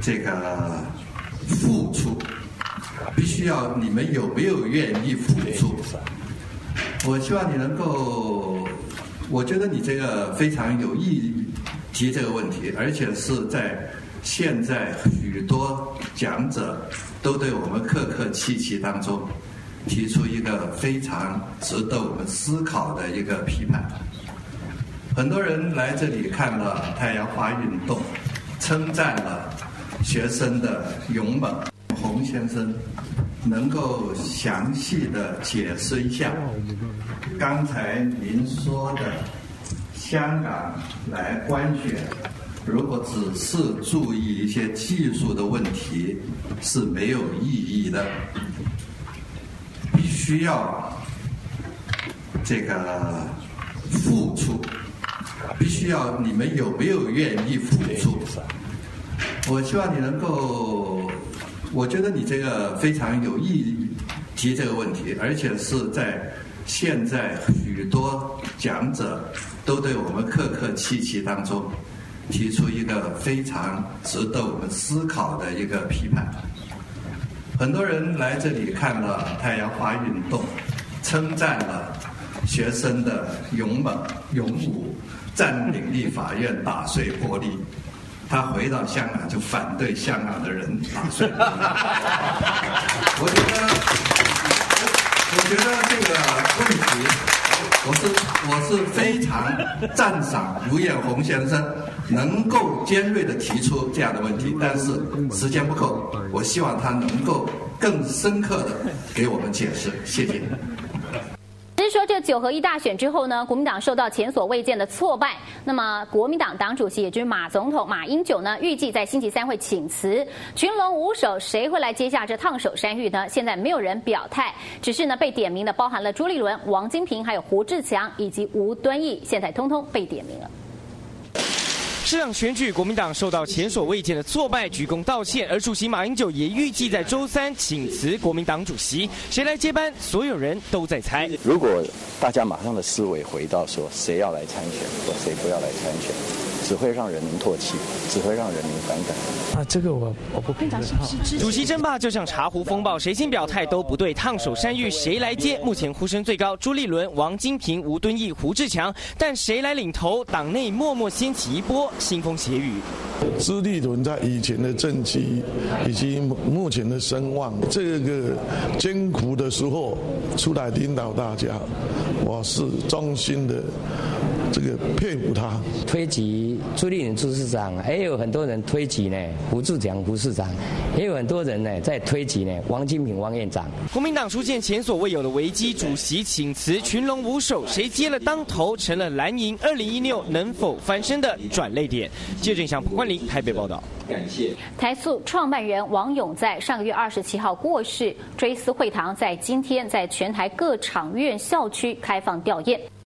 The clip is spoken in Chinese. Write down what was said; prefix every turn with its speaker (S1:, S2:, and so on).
S1: 这个付出，必须要你们有没有愿意付出？我希望你能够，我觉得你这个非常有意义提这个问题，而且是在现在许多讲者都对我们客客气气当中提出一个非常值得我们思考的一个批判。很多人来这里看了太阳花运动，称赞了学生的勇猛。洪先生能够详细的解释一下刚才您说的香港來觀選，如果只是注意一些技术的问题是没有意义的，必须要这个付出，必须要你们有没有愿意付出？我希望你能够，我觉得你这个非常有意义提这个问题，而且是在现在许多讲者都对我们客客气气当中提出一个非常值得我们思考的一个批判。很多人来这里看了太阳花运动，称赞了学生的勇猛勇武，占领立法院打碎玻璃。他回到香港就反对香港的人打碎玻璃。我觉得，我觉得这个问题，我是我是非常赞赏卢彦宏先生能够尖锐的提出这样的问题，但是时间不够，我希望他能够更深刻的给我们解釋。謝謝。
S2: 说这，九合一大选之后呢，国民党受到前所未见的挫败。那么，国民党党主席也就是马总统马英九呢，预计在星期三会请辞。群龙无首，谁会来接下这烫手山芋呢？现在没有人表态，只是呢被点名的包含了朱立伦、王金平，还有胡志强以及吴敦义，现在通通被点名了。
S3: 這場選舉，國民党受到前所未见的挫败，鞠躬道歉。而主席马英九也预计在周三请辞国民党主席，谁来接班？所有人都在猜。
S4: 如果大家马上的思维回到说谁要来参选或谁不要来参选，只会让人民唾弃，只会让人民反感。
S5: 啊，这个我我不知道。
S3: 主席争霸就像茶壶风暴，谁先表态都不对。烫手山芋谁来接？目前呼声最高，朱立伦、王金平、吴敦义、胡志强，但谁来领头？党内默默掀起一波腥风血雨。
S5: 资立屯在以前的政绩以及目前的声望，这个艰苦的时候出来领导大家，我是衷心的这个佩服他。
S6: 推举朱立伦朱市长，也有很多人推举呢胡志强胡市长，也有很多人呢在推举呢王金平王院长。
S3: 国民党出现前所未有的危机，主席请辞，群龙无首，谁接了当头，成了蓝营二零一六能否翻身的转泪点。谢振祥、彭冠霖台北报道。
S7: 感谢
S2: 台塑创办人王勇在上个月二十七号过世，追思会堂在今天在全台各场院校区开放吊唁。